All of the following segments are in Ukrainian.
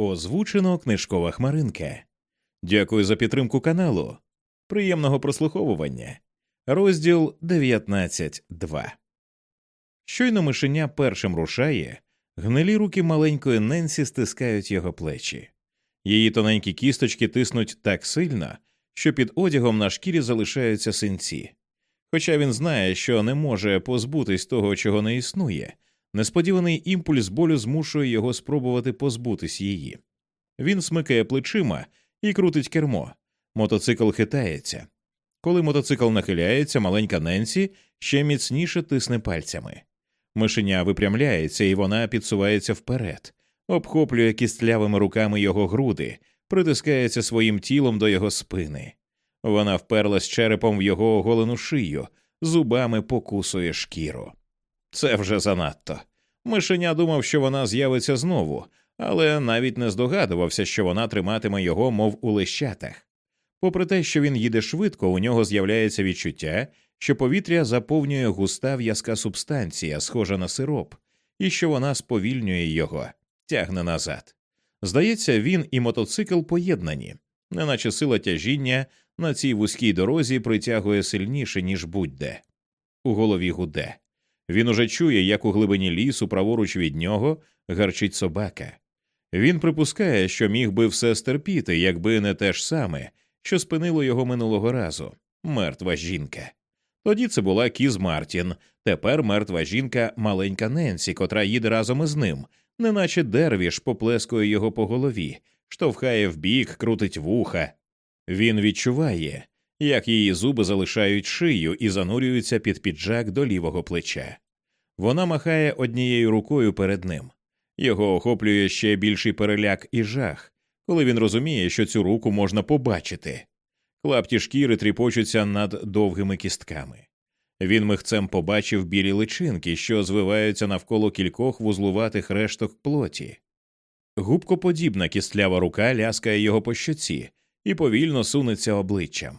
Озвучено книжкова хмаринка. Дякую за підтримку каналу. Приємного прослуховування. Розділ 19.2 Щойно мишеня першим рушає, гнилі руки маленької Ненсі стискають його плечі. Її тоненькі кісточки тиснуть так сильно, що під одягом на шкірі залишаються синці. Хоча він знає, що не може позбутись того, чого не існує, несподіваний імпульс болю змушує його спробувати позбутись її. Він смикає плечима і крутить кермо. Мотоцикл хитається. Коли мотоцикл нахиляється, маленька Ненсі ще міцніше тисне пальцями. Мишеня випрямляється, і вона підсувається вперед, обхоплює кістлявими руками його груди, притискається своїм тілом до його спини. Вона вперлась черепом в його оголену шию, зубами покусує шкіру. Це вже занадто. Мишеня думав, що вона з'явиться знову, але навіть не здогадувався, що вона триматиме його, мов у лищатах. Попри те, що він їде швидко, у нього з'являється відчуття, що повітря заповнює густа в'язка субстанція, схожа на сироп, і що вона сповільнює його, тягне назад. Здається, він і мотоцикл поєднані, неначе сила тяжіння на цій вузькій дорозі притягує сильніше, ніж будь-де. У голові гуде. Він уже чує, як у глибині лісу, праворуч від нього, гарчить собака. Він припускає, що міг би все стерпіти, якби не те ж саме, що спинило його минулого разу мертва жінка. Тоді це була Кіз Мартін, тепер мертва жінка маленька Ненсі, котра їде разом із ним, неначе дервіш поплескує його по голові, штовхає вбік, крутить вуха. Він відчуває, як її зуби залишають шию і занурюються під піджак до лівого плеча. Вона махає однією рукою перед ним. Його охоплює ще більший переляк і жах, коли він розуміє, що цю руку можна побачити. Клапті шкіри тріпочуться над довгими кістками. Він михцем побачив білі личинки, що звиваються навколо кількох вузлуватих решток плоті. Губкоподібна кістлява рука ляскає його по щоці і повільно сунеться обличчям.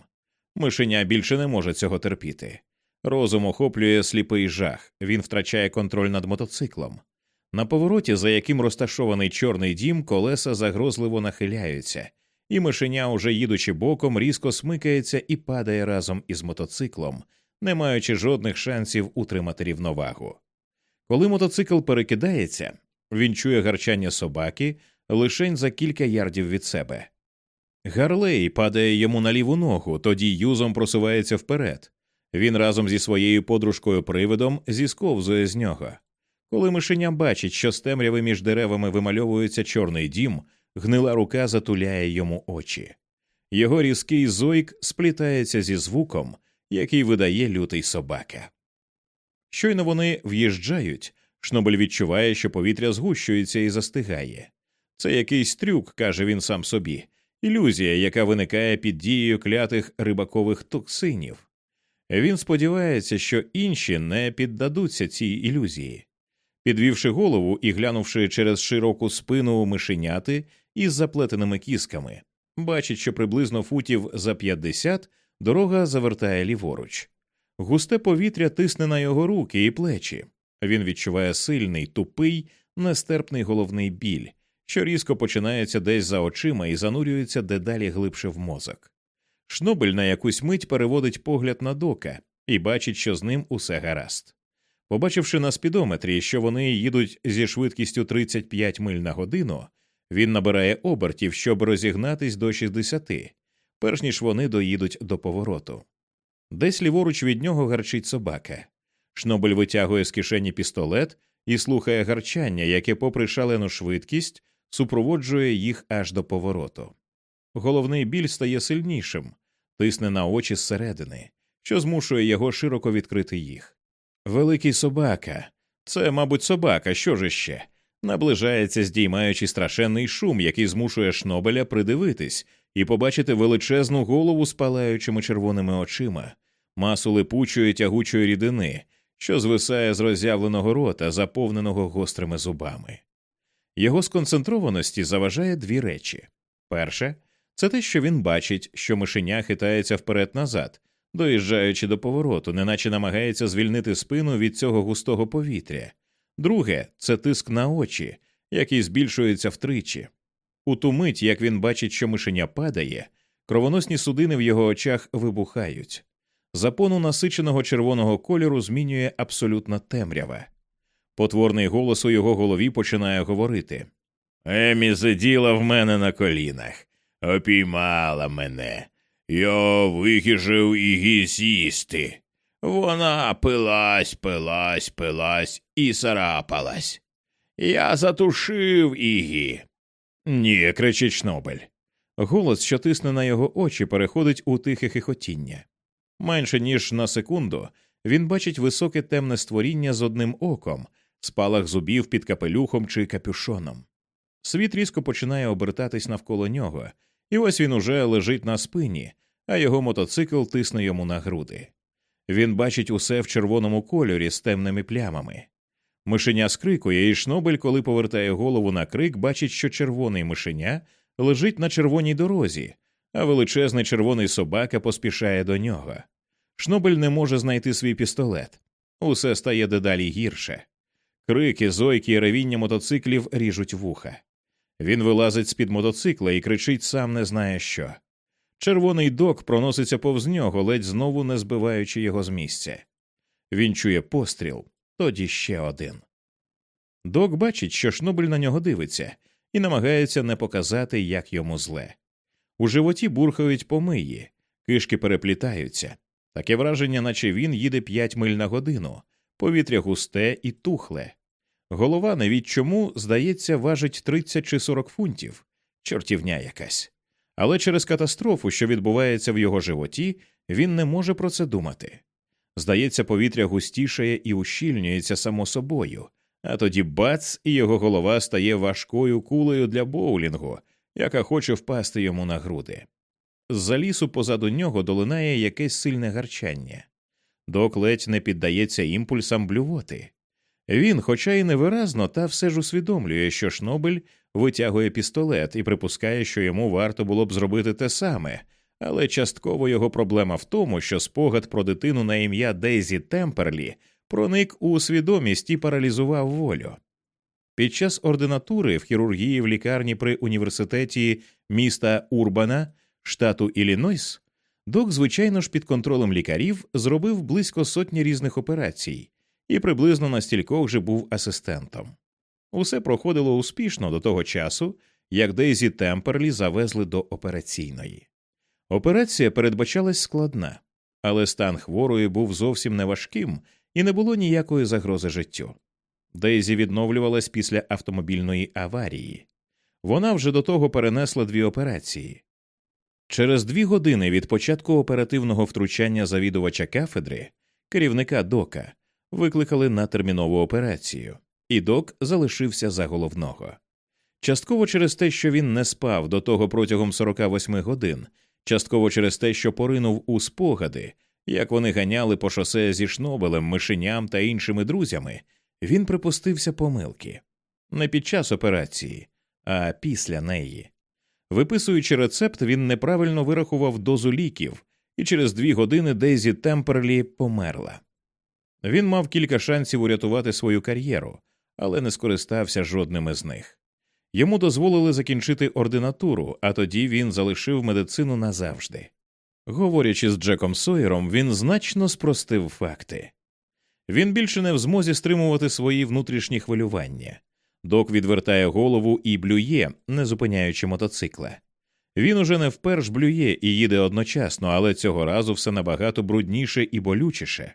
Мишеня більше не може цього терпіти. Розум охоплює сліпий жах, він втрачає контроль над мотоциклом. На повороті, за яким розташований чорний дім, колеса загрозливо нахиляються, і мишеня, уже їдучи боком, різко смикається і падає разом із мотоциклом, не маючи жодних шансів утримати рівновагу. Коли мотоцикл перекидається, він чує гарчання собаки лишень за кілька ярдів від себе. Гарлей падає йому на ліву ногу, тоді юзом просувається вперед. Він разом зі своєю подружкою привидом зісковзує з нього. Коли мишеня бачить, що з темряви між деревами вимальовується чорний дім, гнила рука затуляє йому очі. Його різкий зойк сплітається зі звуком, який видає лютий собака. Щойно вони в'їжджають, Шнобель відчуває, що повітря згущується і застигає. Це якийсь трюк, каже він сам собі, ілюзія, яка виникає під дією клятих рибакових токсинів. Він сподівається, що інші не піддадуться цій ілюзії. Підвівши голову і глянувши через широку спину мишеняти із заплетеними кісками, бачить, що приблизно футів за 50 дорога завертає ліворуч. Густе повітря тисне на його руки і плечі. Він відчуває сильний, тупий, нестерпний головний біль, що різко починається десь за очима і занурюється дедалі глибше в мозок. Шнобель на якусь мить переводить погляд на дока і бачить, що з ним усе гаразд. Побачивши на спідометрі, що вони їдуть зі швидкістю 35 миль на годину, він набирає обертів, щоб розігнатись до 60, перш ніж вони доїдуть до повороту. Десь ліворуч від нього гарчить собака. Шнобель витягує з кишені пістолет і слухає гарчання, яке, попри шалену швидкість, супроводжує їх аж до повороту. Головний біль стає сильнішим, тисне на очі зсередини, що змушує його широко відкрити їх. Великий собака, це, мабуть, собака, що ж іще, наближається, здіймаючи страшенний шум, який змушує Шнобеля придивитись і побачити величезну голову з палаючими червоними очима, масу липучої тягучої рідини, що звисає з роззявленого рота, заповненого гострими зубами. Його сконцентрованості заважає дві речі перше це те, що він бачить, що мишеня хитається вперед назад, доїжджаючи до повороту, неначе намагається звільнити спину від цього густого повітря. Друге це тиск на очі, який збільшується втричі. У ту мить, як він бачить, що мишеня падає, кровоносні судини в його очах вибухають. Запону насиченого червоного кольору змінює абсолютна темрява. Потворний голос у його голові починає говорити Емі сиділа в мене на колінах, опіймала мене. Я вихіжив і сісти. Вона пилась, пилась, пилась і сарапалась. Я затушив Ігі. Ні, кричить Шнобель. Голос, що тисне на його очі, переходить у тихе хихотіння. Менше ніж на секунду він бачить високе темне створіння з одним оком, спалах зубів під капелюхом чи капюшоном. Світ різко починає обертатись навколо нього, і ось він уже лежить на спині, а його мотоцикл тисне йому на груди. Він бачить усе в червоному кольорі з темними плямами. Мишеня скрикує, і Шнобель, коли повертає голову на крик, бачить, що червоний мишеня лежить на червоній дорозі, а величезний червоний собака поспішає до нього. Шнобель не може знайти свій пістолет. Усе стає дедалі гірше. Крики, зойки і ревіння мотоциклів ріжуть вуха. Він вилазить з під мотоцикла і кричить сам не знає що. Червоний док проноситься повз нього, ледь знову не збиваючи його з місця. Він чує постріл, тоді ще один. Док бачить, що шнобель на нього дивиться, і намагається не показати, як йому зле. У животі бурхають помиї, кишки переплітаються. Таке враження, наче він їде п'ять миль на годину, повітря густе і тухле. Голова навіть чому, здається, важить 30 чи 40 фунтів, чортівня якась. Але через катастрофу, що відбувається в його животі, він не може про це думати. Здається, повітря густішає і ущільнюється само собою, а тоді бац, і його голова стає важкою кулею для боулінгу, яка хоче впасти йому на груди. З-за лісу позаду нього долинає якесь сильне гарчання. Док ледь не піддається імпульсам блювоти. Він, хоча й невиразно, та все ж усвідомлює, що Шнобель витягує пістолет і припускає, що йому варто було б зробити те саме, але частково його проблема в тому, що спогад про дитину на ім'я Дейзі Темперлі проник у свідомість і паралізував волю. Під час ординатури в хірургії в лікарні при університеті міста Урбана, штату Іллінойс, док, звичайно ж, під контролем лікарів зробив близько сотні різних операцій і приблизно на стількох же був асистентом. Усе проходило успішно до того часу, як Дейзі Темперлі завезли до операційної. Операція передбачалась складна, але стан хворої був зовсім неважким і не було ніякої загрози життю. Дейзі відновлювалась після автомобільної аварії. Вона вже до того перенесла дві операції. Через дві години від початку оперативного втручання завідувача кафедри, керівника дока, викликали на термінову операцію, і док залишився за головного. Частково через те, що він не спав до того протягом 48 годин, частково через те, що поринув у спогади, як вони ганяли по шосе зі шнобелем, мишеням та іншими друзями, він припустився помилки не під час операції, а після неї. Виписуючи рецепт, він неправильно вирахував дозу ліків, і через дві години Дейзі Темперлі померла. Він мав кілька шансів урятувати свою кар'єру, але не скористався жодним із них. Йому дозволили закінчити ординатуру, а тоді він залишив медицину назавжди. Говорячи з Джеком Сойером, він значно спростив факти. Він більше не в змозі стримувати свої внутрішні хвилювання. Док відвертає голову і блює, не зупиняючи мотоцикла. Він уже не вперш блює і їде одночасно, але цього разу все набагато брудніше і болючіше.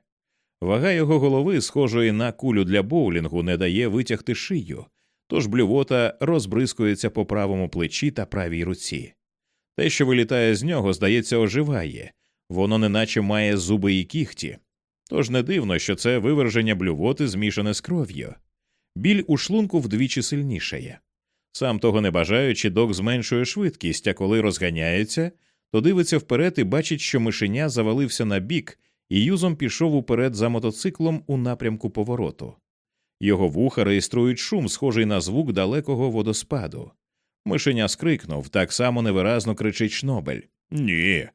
Вага його голови, схожої на кулю для боулінгу, не дає витягти шию, тож блювота розбризкується по правому плечі та правій руці. Те, що вилітає з нього, здається, оживає, воно неначе має зуби і кіхті. Тож не дивно, що це виверження блювоти змішане з кров'ю. Біль у шлунку вдвічі сильнішає. Сам того не бажаючи, док зменшує швидкість, а коли розганяється, то дивиться вперед і бачить, що мишеня завалився на бік і юзом пішов уперед за мотоциклом у напрямку повороту. Його вуха реєструють шум, схожий на звук далекого водоспаду. Мишеня скрикнув, так само невиразно кричить Шнобель. Ні.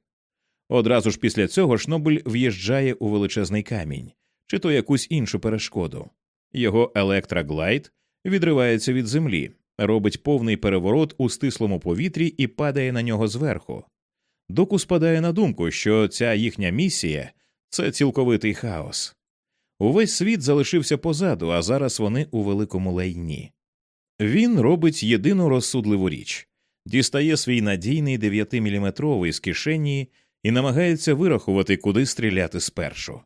Одразу ж після цього Шнобель в'їжджає у величезний камінь, чи то якусь іншу перешкоду. Його електроглайд відривається від землі, робить повний переворот у стислому повітрі і падає на нього зверху. Доку спадає на думку, що ця їхня місія це цілковитий хаос. Увесь світ залишився позаду, а зараз вони у великому лайні. Він робить єдину розсудливу річ дістає свій надійний 9-мм з кишені і намагається вирахувати, куди стріляти спершу.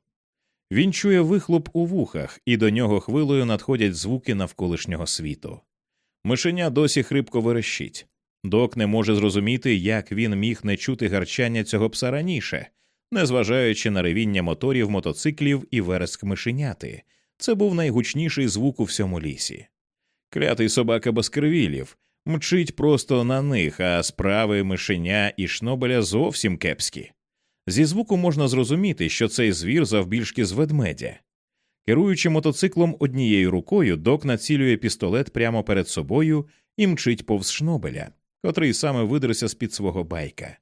Він чує вихлоп у вухах, і до нього хвилою надходять звуки навколишнього світу. Мишеня досі хрипко верещить. Док не може зрозуміти, як він міг не чути гарчання цього пса раніше, незважаючи на ревіння моторів, мотоциклів і вереск мишеняти. Це був найгучніший звук у всьому лісі. Клятий собака Баскервілів мчить просто на них, а справи мишеня і шнобеля зовсім кепські. Зі звуку можна зрозуміти, що цей звір завбільшки з ведмедя. Керуючи мотоциклом однією рукою, док націлює пістолет прямо перед собою і мчить повз шнобеля, котрий саме видерся з під свого байка.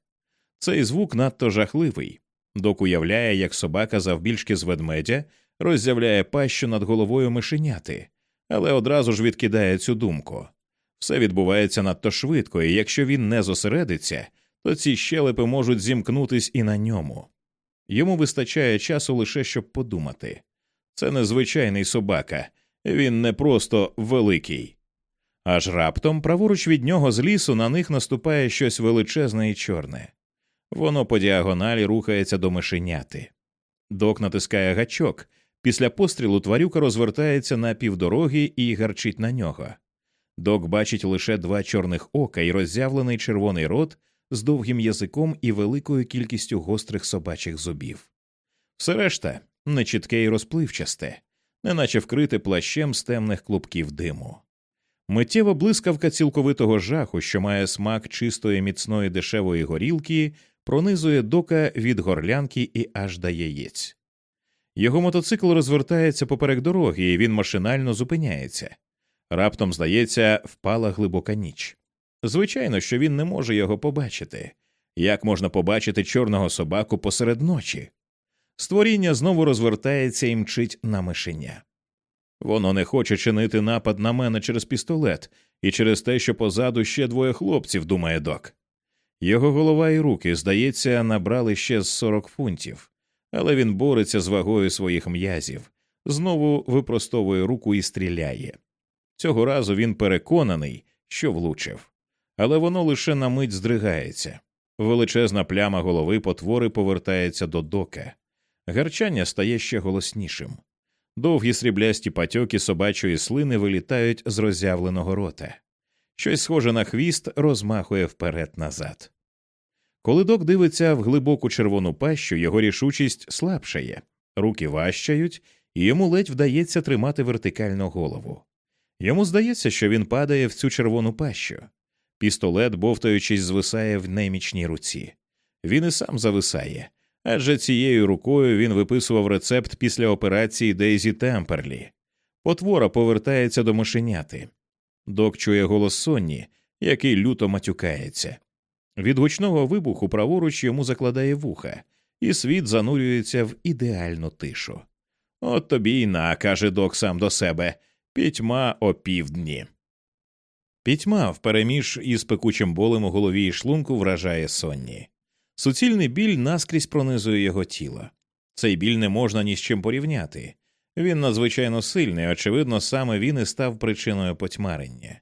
Цей звук надто жахливий. Док уявляє, як собака завбільшки з ведмедя роззявляє пащу над головою мишеняти, але одразу ж відкидає цю думку. Все відбувається надто швидко, і якщо він не зосередиться, то ці щелепи можуть зімкнутись і на ньому. Йому вистачає часу лише щоб подумати. Це незвичайний собака, він не просто великий. Аж раптом, праворуч від нього з лісу на них наступає щось величезне і чорне. Воно по діагоналі рухається до мишеняти. Док натискає гачок. Після пострілу тварюка розвертається на півдороги і гарчить на нього. Док бачить лише два чорних ока і роззявлений червоний рот з довгим язиком і великою кількістю гострих собачих зубів. Все решта нечітке і розпливчасте, неначе вкрите плащем з темних клубків диму. Миттєва блискавка цілковитого жаху, що має смак чистої міцної дешевої горілки, пронизує дока від горлянки і аж до яєць. Його мотоцикл розвертається поперек дороги, і він машинально зупиняється. Раптом, здається, впала глибока ніч. Звичайно, що він не може його побачити. Як можна побачити чорного собаку посеред ночі? Створіння знову розвертається і мчить на мишеня. Воно не хоче чинити напад на мене через пістолет і через те, що позаду ще двоє хлопців, думає док. Його голова і руки, здається, набрали ще з 40 фунтів, але він бореться з вагою своїх м'язів, знову випростовує руку і стріляє. Цього разу він переконаний, що влучив, але воно лише на мить здригається. Величезна пляма голови потвори повертається до дока. Гарчання стає ще голоснішим. Довгі сріблясті патьоки собачої слини вилітають з роззявленого рота. Щось схоже на хвіст розмахує вперед назад. Коли док дивиться в глибоку червону пащу, його рішучість слабшає, руки важчають, і йому ледь вдається тримати вертикальну голову. Йому здається, що він падає в цю червону пащу. Пістолет, бовтаючись, звисає в немічній руці. Він і сам зависає, адже цією рукою він виписував рецепт після операції Дейзі Темперлі. Потвора повертається до мишеняти. Док чує голос Сонні, який люто матюкається. Від гучного вибуху праворуч йому закладає вуха, і світ занурюється в ідеальну тишу. От тобі й на, каже док сам до себе, пітьма опівдні. Пітьма впереміж із пекучим болем у голові і шлунку вражає Сонні. Суцільний біль наскрізь пронизує його тіло. Цей біль не можна ні з чим порівняти. Він надзвичайно сильний, очевидно, саме він і став причиною потьмарення.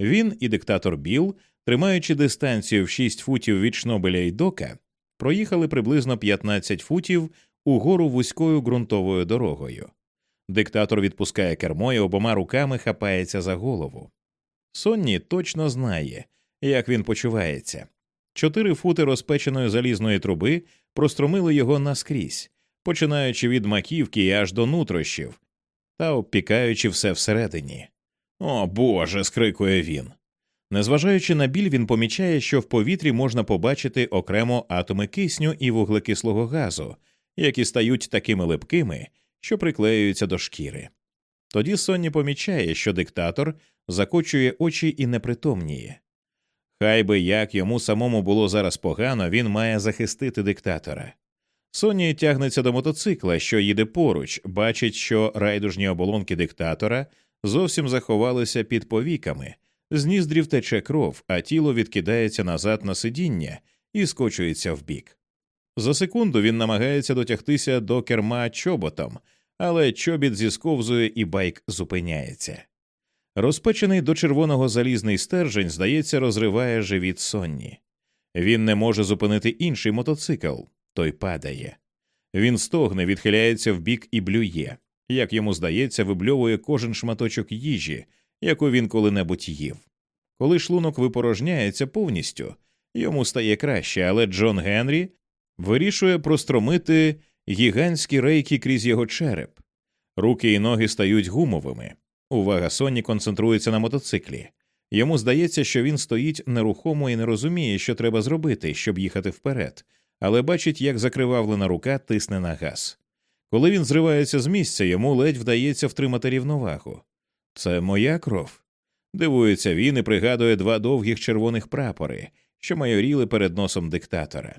Він і диктатор Біл, тримаючи дистанцію в 6 футів від Шнобеля і дока, проїхали приблизно 15 футів угору вузькою ґрунтовою дорогою. Диктатор відпускає кермо і обома руками хапається за голову. Сонні точно знає, як він почувається. Чотири фути розпеченої залізної труби простромили його наскрізь, починаючи від маківки аж до нутрощів та обпікаючи все всередині. О Боже. скрикує він. Незважаючи на біль, він помічає, що в повітрі можна побачити окремо атоми кисню і вуглекислого газу, які стають такими липкими, що приклеюються до шкіри. Тоді Сонні помічає, що диктатор закочує очі і непритомніє. Хай би як йому самому було зараз погано, він має захистити диктатора. Соні тягнеться до мотоцикла, що їде поруч, бачить, що райдужні оболонки диктатора зовсім заховалися під повіками, З ніздрів тече кров, а тіло відкидається назад на сидіння і скочується вбік. За секунду він намагається дотягтися до керма чоботом, але чобіт зісковзує і байк зупиняється. Розпечений до червоного залізний стержень, здається, розриває живіт Сонні. Він не може зупинити інший мотоцикл, той падає. Він стогне, відхиляється вбік і блює, як йому здається, вибльовує кожен шматочок їжі, яку він коли-небудь їв. Коли шлунок випорожняється повністю, йому стає краще, але Джон Генрі вирішує простромити гігантські рейки крізь його череп. Руки і ноги стають гумовими. Увага Соні концентрується на мотоциклі. Йому здається, що він стоїть нерухомо і не розуміє, що треба зробити, щоб їхати вперед, але бачить, як закривавлена рука тисне на газ. Коли він зривається з місця, йому ледь вдається втримати рівновагу. Це моя кров. Дивується він і пригадує два довгих червоних прапори, що майоріли перед носом диктатора.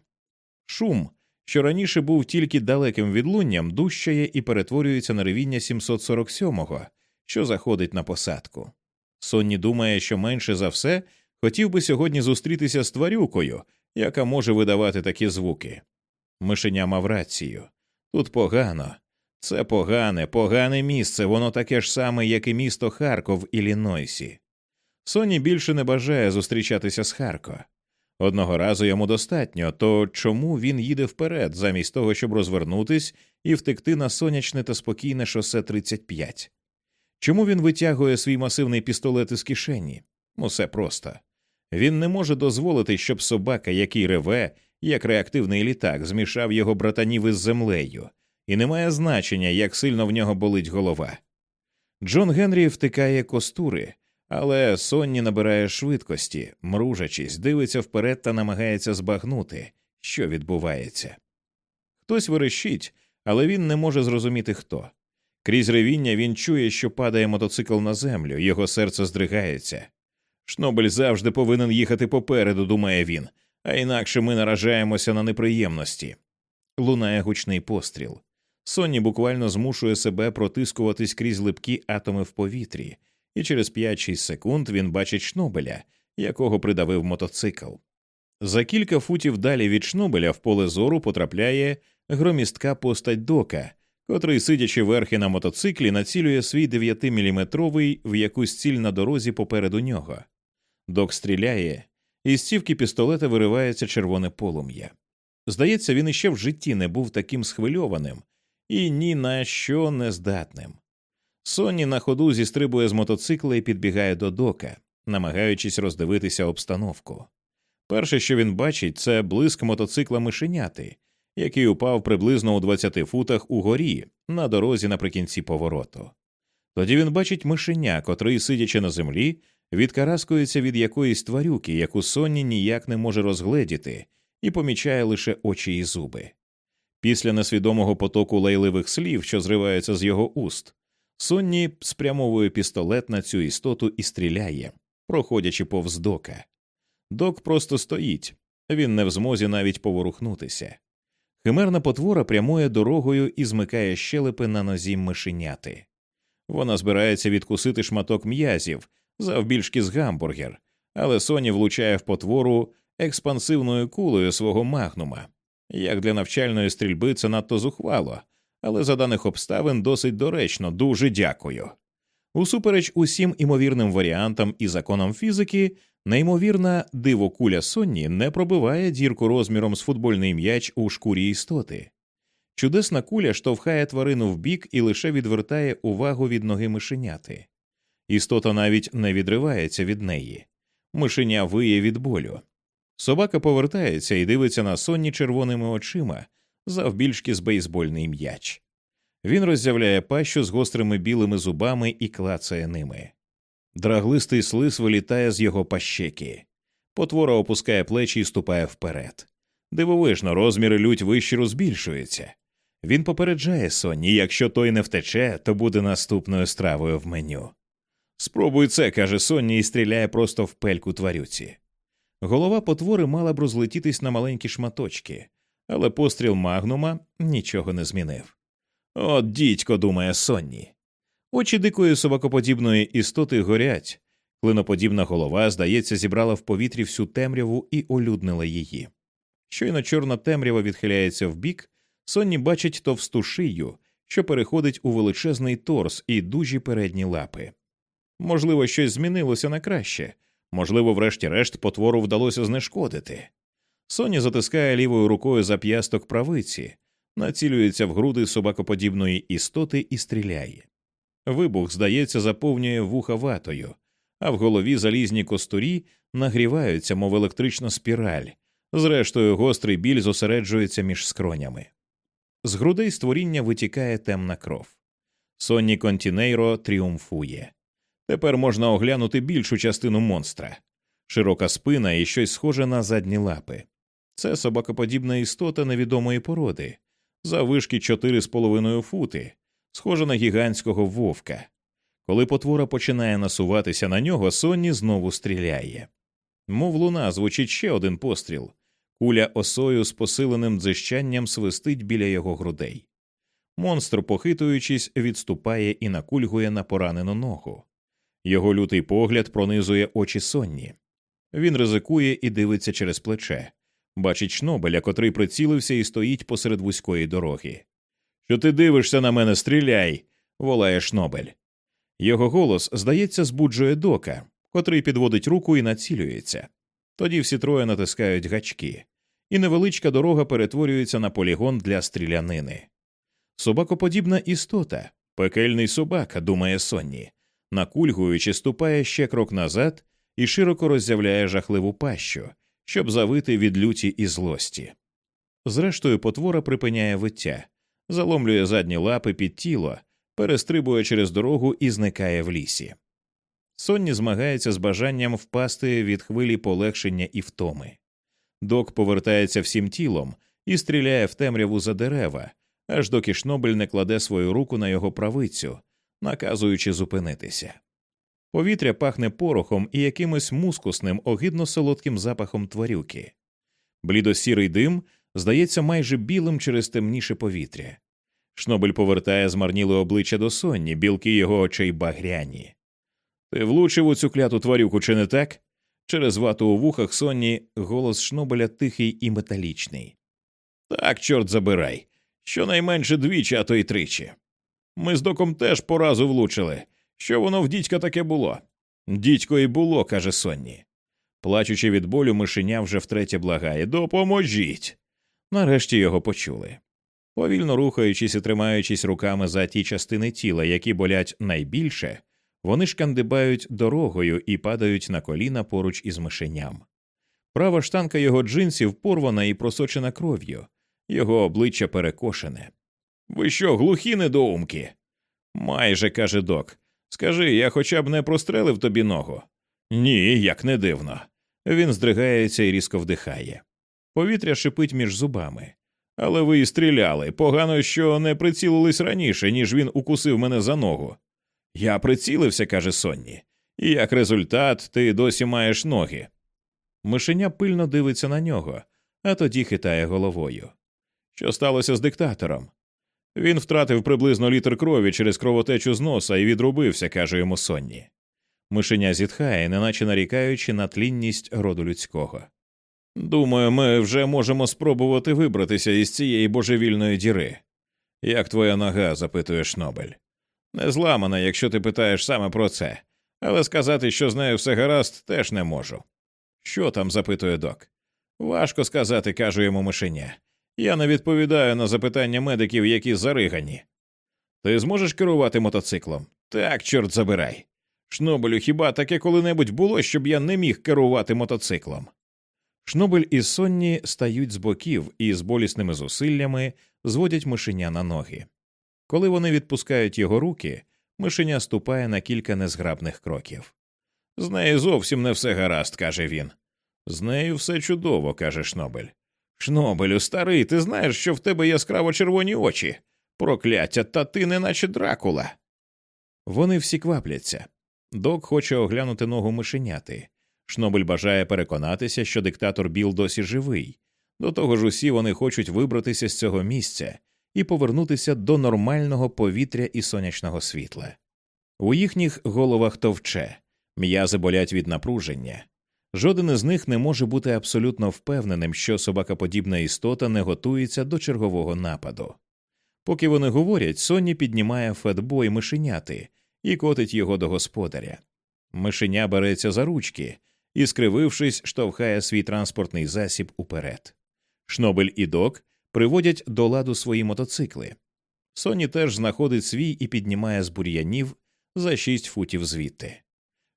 Шум, що раніше був тільки далеким відлунням, дущає і перетворюється на ревіння 747-го, що заходить на посадку. Сонні думає, що менше за все хотів би сьогодні зустрітися з тварюкою, яка може видавати такі звуки. Мишеня мав рацію. Тут погано. Це погане, погане місце, воно таке ж саме, як і місто Харков в Іллінойсі. Соні більше не бажає зустрічатися з Харко. Одного разу йому достатньо, то чому він їде вперед, замість того, щоб розвернутись і втекти на сонячне та спокійне шосе 35? Чому він витягує свій масивний пістолет із кишені? Усе просто. Він не може дозволити, щоб собака, який реве, як реактивний літак, змішав його братанів із землею, і не має значення, як сильно в нього болить голова. Джон Генрі втикає костури, але Сонні набирає швидкості, мружачись, дивиться вперед та намагається збагнути, що відбувається. Хтось верещить, але він не може зрозуміти хто. Крізь ревіння він чує, що падає мотоцикл на землю, його серце здригається. Шнобель завжди повинен їхати попереду, думає він, а інакше ми наражаємося на неприємності. Лунає гучний постріл. Сонні буквально змушує себе протискуватись крізь липкі атоми в повітрі, і через 5-6 секунд він бачить шнобеля, якого придавив мотоцикл. За кілька футів далі від шнобеля в поле зору потрапляє громістка постать дока, котрий, сидячи верхи на мотоциклі, націлює свій 9-міліметровий в якусь ціль на дорозі попереду нього. Док стріляє, і з цівки пістолета виривається червоне полум'я. Здається, він іще в житті не був таким схвильованим і ні на що не здатним. Сонні на ходу зістрибує з мотоцикла і підбігає до дока, намагаючись роздивитися обстановку. Перше, що він бачить, це блиск мотоцикла мишеняти, який упав приблизно у 20 футах угорі на дорозі наприкінці повороту. Тоді він бачить мишеня, котрий, сидячи на землі, відкараскується від якоїсь тварюки, яку Сонні ніяк не може розгледіти, і помічає лише очі і зуби. Після несвідомого потоку лайливих слів, що зриваються з його уст, Сонні спрямовує пістолет на цю істоту і стріляє, проходячи повз дока. Док просто стоїть, він не в змозі навіть поворухнутися. Химерна потвора прямує дорогою і змикає щелепи на нозі мишеняти. Вона збирається відкусити шматок м'язів завбільшки з гамбургер, але Соні влучає в потвору експансивною кулею свого магнума. Як для навчальної стрільби це надто зухвало, але за даних обставин досить доречно, дуже дякую. Усупереч усім імовірним варіантам і законам фізики, неймовірна дивокуля Сонні не пробиває дірку розміром з футбольний м'яч у шкурі істоти. Чудесна куля штовхає тварину вбік і лише відвертає увагу від ноги мишеняти. Істота навіть не відривається від неї. Мишеня виє від болю. Собака повертається і дивиться на сонні червоними очима завбільшки з бейсбольний м'яч. Він роззявляє пащу з гострими білими зубами і клацає ними. Драглистий слиз вилітає з його пащеки. Потвора опускає плечі і ступає вперед. Дивовижно, розміри лють вищиру збільшуються. Він попереджає Сонні, якщо той не втече, то буде наступною стравою в меню. Спробуй це, каже Сонні і стріляє просто в пельку тварюці. Голова потвори мала б розлетітись на маленькі шматочки, але постріл магнума нічого не змінив. От дідько, думає Сонні. Очі дикої собакоподібної істоти горять, Клиноподібна голова, здається, зібрала в повітрі всю темряву і олюднила її. Щойно чорна темрява відхиляється вбік, Сонні бачить товсту шию, що переходить у величезний торс і дужі передні лапи. Можливо, щось змінилося на краще, можливо, врешті-решт потвору вдалося знешкодити. Соні затискає лівою рукою зап'ясток правиці, націлюється в груди собакоподібної істоти і стріляє. Вибух, здається, заповнює вуха ватою, а в голові залізні костурі нагріваються, мов електрична спіраль. Зрештою, гострий біль зосереджується між скронями. З грудей створіння витікає темна кров. Сонні Контінейро тріумфує. Тепер можна оглянути більшу частину монстра, широка спина і щось схоже на задні лапи. Це собакоподібна істота невідомої породи, заввишки 4,5 фути, схожа на гігантського вовка. Коли потвора починає насуватися на нього, Сонні знову стріляє. Мов луна звучить ще один постріл. Куля осою з посиленим дзищанням свистить біля його грудей. Монстр, похитуючись, відступає і накульгує на поранену ногу. Його лютий погляд пронизує очі сонні. Він ризикує і дивиться через плече, бачить шнобеля, котрий прицілився і стоїть посеред вузької дороги. Що ти дивишся на мене, стріляй. волає шнобель. Його голос, здається, збуджує дока, котрий підводить руку і націлюється. Тоді всі троє натискають гачки, і невеличка дорога перетворюється на полігон для стрілянини. Собакоподібна істота, пекельний собака, думає Сонні, накульгуючи, ступає ще крок назад і широко роззявляє жахливу пащу, щоб завити від люті і злості. Зрештою, потвора припиняє виття, заломлює задні лапи під тіло, перестрибує через дорогу і зникає в лісі. Сонні змагається з бажанням впасти від хвилі полегшення і втоми. Док повертається всім тілом і стріляє в темряву за дерева, аж доки Шнобель не кладе свою руку на його правицю, наказуючи зупинитися. Повітря пахне порохом і якимось мускусним, огидно солодким запахом тварюки. Блідосірий дим здається майже білим через темніше повітря. Шнобель повертає змарніле обличчя до сонні, білки його очей багряні. Ти влучив у цю кляту тварюку, чи не так? Через вату у вухах сонні голос Шнобеля тихий і металічний. Так, чорт забирай. Щонайменше двічі, а то й тричі. Ми з доком теж по разу влучили. Що воно в дідька таке було? Дідько і було, каже Сонні. Плачучи від болю, мишеня вже втретє благає Допоможіть. Нарешті його почули. Повільно рухаючись і тримаючись руками за ті частини тіла, які болять найбільше, вони шкандибають дорогою і падають на коліна поруч із мишеням. Права штанка його джинсів порвана і просочена кров'ю, його обличчя перекошене. Ви що, глухі недоумки? Майже, каже док. Скажи, я хоча б не прострелив тобі ногу. Ні, як не дивно. Він здригається і різко вдихає. Повітря шипить між зубами. Але ви і стріляли. Погано, що не прицілились раніше, ніж він укусив мене за ногу. Я прицілився, каже Сонні, і як результат ти досі маєш ноги. Мишеня пильно дивиться на нього, а тоді хитає головою. Що сталося з диктатором? Він втратив приблизно літр крові через кровотечу з носа і відрубився, каже йому Сонні. Мишеня зітхає, неначе нарікаючи на тлінність роду людського. Думаю, ми вже можемо спробувати вибратися із цієї божевільної діри. Як твоя нога? запитує Шнобель. Не зламана, якщо ти питаєш саме про це, але сказати, що з нею все гаразд, теж не можу. Що там? запитує док. Важко сказати, кажу йому мишеня. Я не відповідаю на запитання медиків, які заригані. Ти зможеш керувати мотоциклом? Так, чорт забирай. Шнобелю, хіба таке коли-небудь було, щоб я не міг керувати мотоциклом? Шнобель і Сонні стають з боків і з болісними зусиллями зводять мишеня на ноги. Коли вони відпускають його руки, мишеня ступає на кілька незграбних кроків. З нею зовсім не все гаразд, каже він. З нею все чудово, каже Шнобель. Шнобелю, старий, ти знаєш, що в тебе яскраво червоні очі. Прокляття, та ти не наче дракула. Вони всі квапляться. Док хоче оглянути ногу мишеняти. Шнобель бажає переконатися, що диктатор Біл досі живий. До того ж, усі вони хочуть вибратися з цього місця і повернутися до нормального повітря і сонячного світла. У їхніх головах товче, М'язи болять від напруження. Жоден із них не може бути абсолютно впевненим, що собакоподібна істота не готується до чергового нападу. Поки вони говорять, Сонні піднімає фетбой мишеняти і котить його до господаря. Мишеня береться за ручки і, скривившись, штовхає свій транспортний засіб уперед. Шнобель і док приводять до ладу свої мотоцикли. Соні теж знаходить свій і піднімає з бур'янів за шість футів звідти.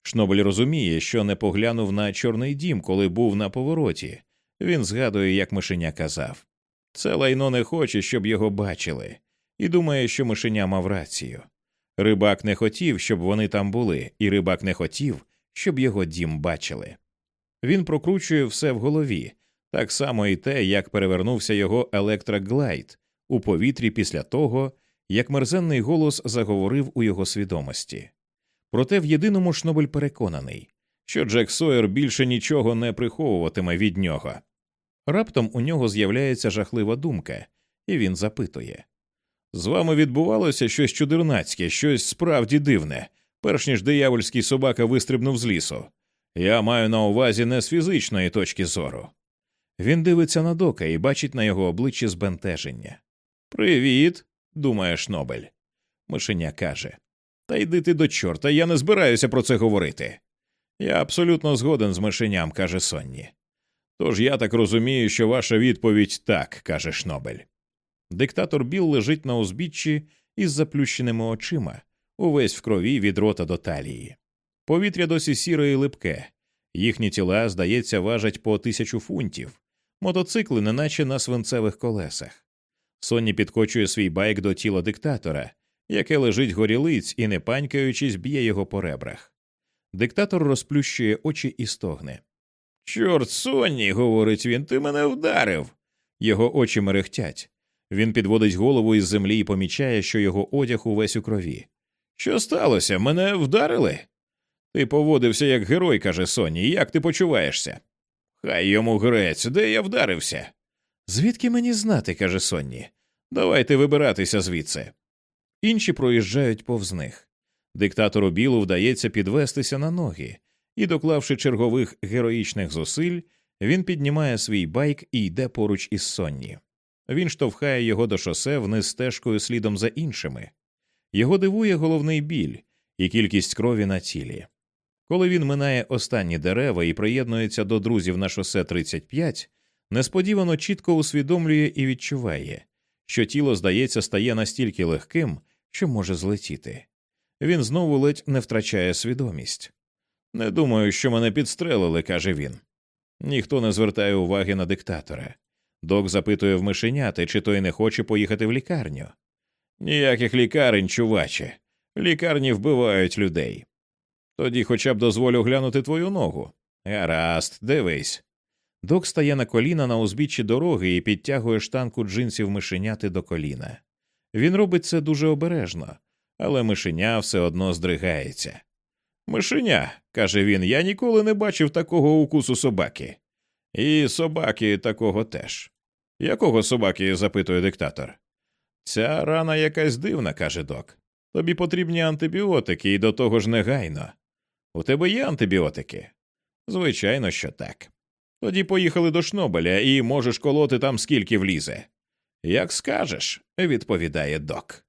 Шнобель розуміє, що не поглянув на Чорний дім, коли був на повороті. Він згадує, як мишеня казав це лайно не хоче, щоб його бачили, і думає, що мишеня мав рацію. Рибак не хотів, щоб вони там були, і рибак не хотів, щоб його дім бачили. Він прокручує все в голові, так само і те, як перевернувся його електроглайд у повітрі після того, як мерзенний голос заговорив у його свідомості. Проте в єдиному Шнобель переконаний, що Джек Сойер більше нічого не приховуватиме від нього. Раптом у нього з'являється жахлива думка, і він запитує З вами відбувалося щось чудернацьке, щось справді дивне, перш ніж диявольський собака вистрибнув з лісу. Я маю на увазі не з фізичної точки зору. Він дивиться на дока і бачить на його обличчі збентеження. Привіт, думає Шнобель. Мишеня каже. Та йди ти до чорта, я не збираюся про це говорити. Я абсолютно згоден з мишеням, каже Сонні. Тож я так розумію, що ваша відповідь так, каже Шнобель. Диктатор Біл лежить на узбіччі із заплющеними очима, увесь в крові від рота до талії. Повітря досі сіре і липке, їхні тіла, здається, важать по тисячу фунтів, мотоцикли, неначе на свинцевих колесах. Сонні підкочує свій байк до тіла диктатора, яке лежить горілиць і, не панькаючись, б'є його по ребрах. Диктатор розплющує очі і стогне. Чорт, Сонні, говорить він, ти мене вдарив. Його очі мерехтять. Він підводить голову із землі і помічає, що його одяг увесь у крові. Що сталося? Мене вдарили? Ти поводився як герой, каже Соні. Як ти почуваєшся? Хай йому грець, де я вдарився. Звідки мені знати, каже Сонні. Давайте вибиратися звідси. Інші проїжджають повз них. Диктатору Білу вдається підвестися на ноги, і, доклавши чергових героїчних зусиль, він піднімає свій байк і йде поруч із Сонні. Він штовхає його до шосе вниз стежкою слідом за іншими. Його дивує головний біль і кількість крові на тілі. Коли він минає останні дерева і приєднується до друзів на шосе 35, несподівано чітко усвідомлює і відчуває, що тіло, здається, стає настільки легким, що може злетіти. Він знову ледь не втрачає свідомість. Не думаю, що мене підстрелили, каже він. Ніхто не звертає уваги на диктатора. Док запитує в мишеняти, чи той не хоче поїхати в лікарню. Ніяких лікарень, чуваче. Лікарні вбивають людей. Тоді хоча б дозволю глянути твою ногу. Гаразд, дивись. Док стає на коліна на узбіччі дороги і підтягує штанку джинсів мишеняти до коліна. Він робить це дуже обережно, але мишеня все одно здригається. Мишеня, каже він, я ніколи не бачив такого укусу собаки. І собаки такого теж. Якого собаки? запитує диктатор. Ця рана якась дивна, каже док. Тобі потрібні антибіотики і до того ж негайно. У тебе є антибіотики? Звичайно, що так. Тоді поїхали до Шнобеля і можеш колоти там скільки влізе. Як скажеш, відповідає док.